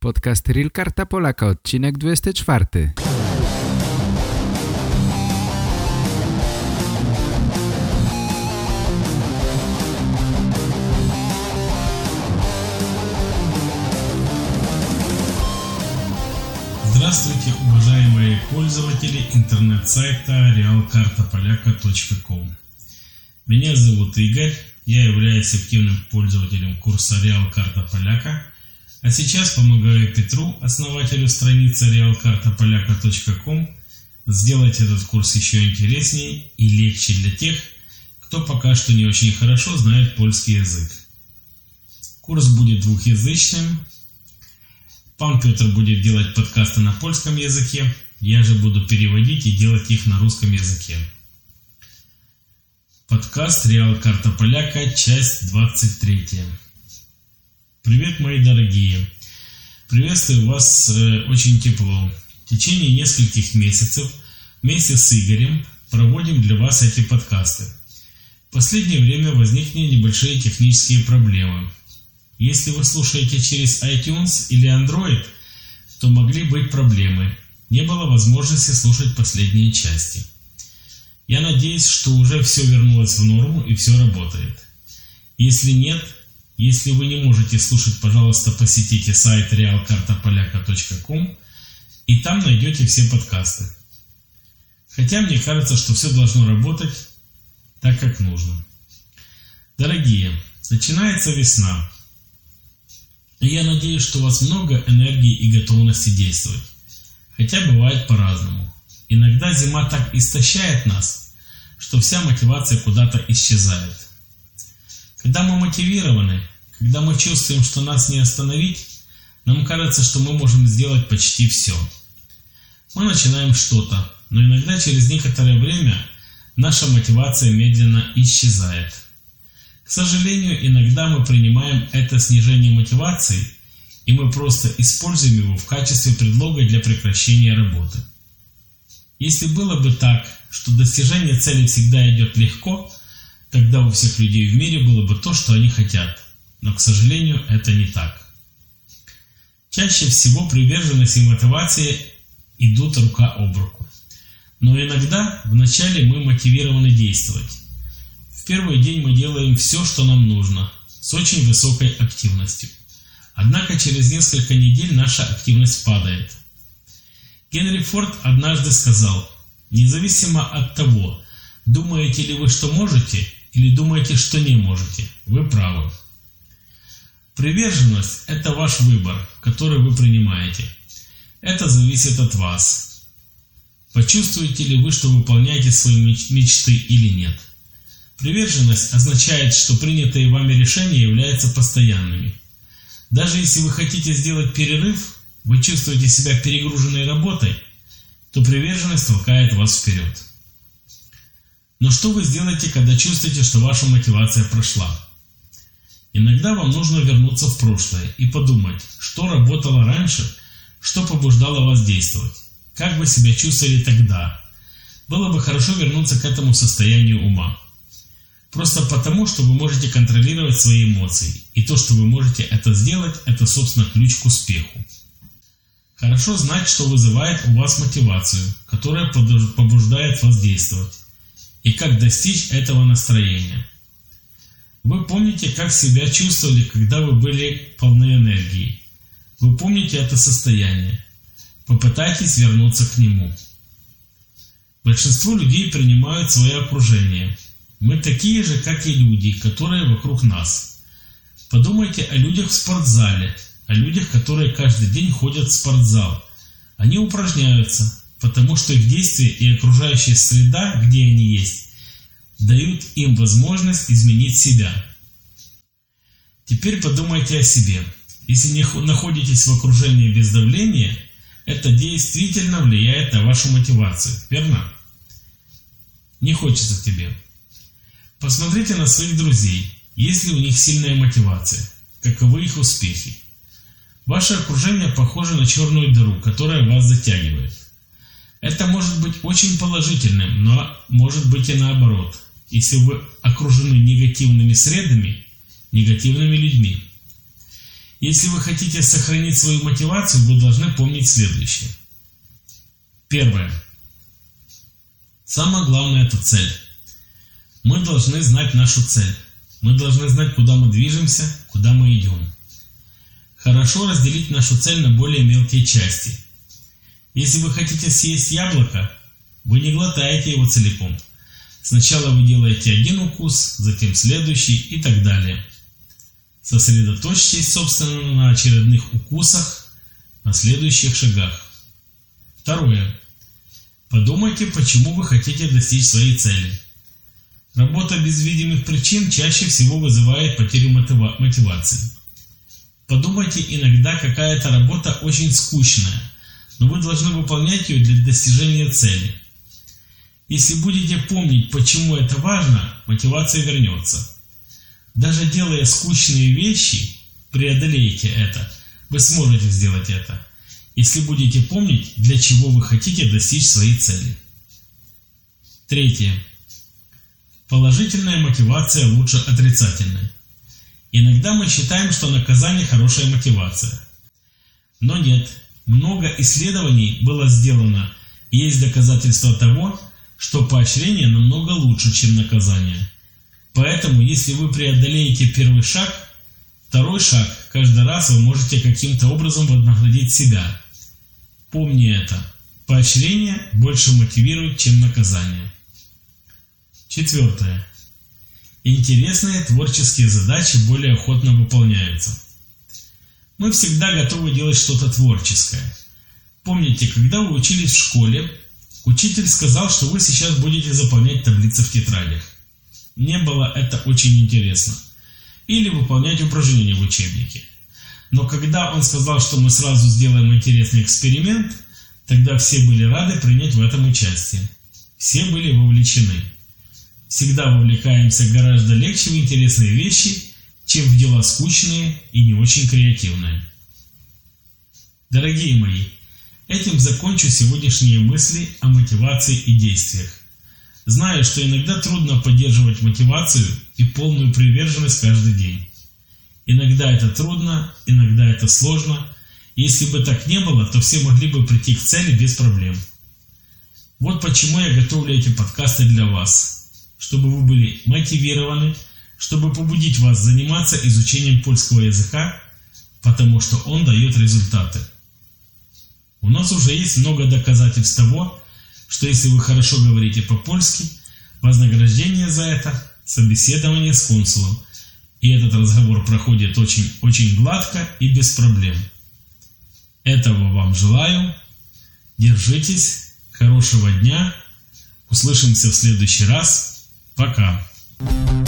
Podcast Real Karta Polaka, odcinek 24. Здравствуйте, уважаемые пользователи интернет-сайта realkartapolaka.com Меня зовут Игорь, я являюсь активным пользователем курса Real Карта Поляка, а сейчас помогаю Петру, основателю страницы realkartapolaka.com, сделать этот курс еще интереснее и легче для тех, кто пока что не очень хорошо знает польский язык. Курс будет двухязычным. Пан Петр будет делать подкасты на польском языке, я же буду переводить и делать их на русском языке. Подкаст Реал Карта Поляка, часть 23. Привет, мои дорогие! Приветствую вас э, очень тепло. В течение нескольких месяцев вместе с Игорем проводим для вас эти подкасты. В последнее время возникли небольшие технические проблемы. Если вы слушаете через iTunes или Android, то могли быть проблемы. Не было возможности слушать последние части. Я надеюсь, что уже все вернулось в норму и все работает. Если нет, если вы не можете слушать, пожалуйста, посетите сайт realkartapolaka.com и там найдете все подкасты. Хотя мне кажется, что все должно работать так, как нужно. Дорогие, начинается весна. И я надеюсь, что у вас много энергии и готовности действовать. Хотя бывает по-разному. Иногда зима так истощает нас, что вся мотивация куда-то исчезает. Когда мы мотивированы, когда мы чувствуем, что нас не остановить, нам кажется, что мы можем сделать почти все. Мы начинаем что-то, но иногда через некоторое время наша мотивация медленно исчезает. К сожалению, иногда мы принимаем это снижение мотивации, и мы просто используем его в качестве предлога для прекращения работы. Если было бы так, что достижение цели всегда идет легко, тогда у всех людей в мире было бы то, что они хотят. Но, к сожалению, это не так. Чаще всего приверженность и мотивация идут рука об руку. Но иногда вначале мы мотивированы действовать. В первый день мы делаем все, что нам нужно, с очень высокой активностью. Однако через несколько недель наша активность падает. Генри Форд однажды сказал, независимо от того, думаете ли вы, что можете, или думаете, что не можете, вы правы. Приверженность – это ваш выбор, который вы принимаете. Это зависит от вас. Почувствуете ли вы, что выполняете свои мечты или нет. Приверженность означает, что принятые вами решения являются постоянными. Даже если вы хотите сделать перерыв, вы чувствуете себя перегруженной работой, то приверженность толкает вас вперед. Но что вы сделаете, когда чувствуете, что ваша мотивация прошла? Иногда вам нужно вернуться в прошлое и подумать, что работало раньше, что побуждало вас действовать, как вы себя чувствовали тогда. Было бы хорошо вернуться к этому состоянию ума. Просто потому, что вы можете контролировать свои эмоции, и то, что вы можете это сделать, это, собственно, ключ к успеху. Хорошо знать, что вызывает у вас мотивацию, которая побуждает вас действовать, и как достичь этого настроения. Вы помните, как себя чувствовали, когда вы были полны энергии. Вы помните это состояние. Попытайтесь вернуться к нему. Большинство людей принимают свое окружение. Мы такие же, как и люди, которые вокруг нас. Подумайте о людях в спортзале – о людях, которые каждый день ходят в спортзал. Они упражняются, потому что их действия и окружающая среда, где они есть, дают им возможность изменить себя. Теперь подумайте о себе. Если не находитесь в окружении без давления, это действительно влияет на вашу мотивацию, верно? Не хочется тебе. Посмотрите на своих друзей, есть ли у них сильная мотивация, каковы их успехи. Ваше окружение похоже на черную дыру, которая вас затягивает. Это может быть очень положительным, но может быть и наоборот, если вы окружены негативными средами, негативными людьми. Если вы хотите сохранить свою мотивацию, вы должны помнить следующее. Первое. Самое главное – это цель. Мы должны знать нашу цель. Мы должны знать, куда мы движемся, куда мы идем. Хорошо разделить нашу цель на более мелкие части. Если вы хотите съесть яблоко, вы не глотаете его целиком. Сначала вы делаете один укус, затем следующий и так далее. Сосредоточьтесь, собственно, на очередных укусах, на следующих шагах. Второе. Подумайте, почему вы хотите достичь своей цели. Работа без видимых причин чаще всего вызывает потерю мотивации. Подумайте, иногда какая-то работа очень скучная, но вы должны выполнять ее для достижения цели. Если будете помнить, почему это важно, мотивация вернется. Даже делая скучные вещи, преодолеете это. Вы сможете сделать это если будете помнить, для чего вы хотите достичь своей цели. Третье. Положительная мотивация лучше отрицательной. Иногда мы считаем, что наказание хорошая мотивация. Но нет, много исследований было сделано, и есть доказательства того, что поощрение намного лучше, чем наказание. Поэтому, если вы преодолеете первый шаг, второй шаг каждый раз вы можете каким-то образом вознаградить себя – Помни это. Поощрение больше мотивирует, чем наказание. Четвертое. Интересные творческие задачи более охотно выполняются. Мы всегда готовы делать что-то творческое. Помните, когда вы учились в школе, учитель сказал, что вы сейчас будете заполнять таблицы в тетрадях. Не было это очень интересно. Или выполнять упражнения в учебнике. Но когда он сказал, что мы сразу сделаем интересный эксперимент, тогда все были рады принять в этом участие. Все были вовлечены. Всегда вовлекаемся гораздо легче в интересные вещи, чем в дела скучные и не очень креативные. Дорогие мои, этим закончу сегодняшние мысли о мотивации и действиях. Знаю, что иногда трудно поддерживать мотивацию и полную приверженность каждый день. Иногда это трудно, иногда это сложно. Если бы так не было, то все могли бы прийти к цели без проблем. Вот почему я готовлю эти подкасты для вас, чтобы вы были мотивированы, чтобы побудить вас заниматься изучением польского языка, потому что он дает результаты. У нас уже есть много доказательств того, что если вы хорошо говорите по-польски, вознаграждение за это – собеседование с консулом – и этот разговор проходит очень, очень гладко и без проблем. Этого вам желаю. Держитесь. Хорошего дня. Услышимся в следующий раз. Пока. Po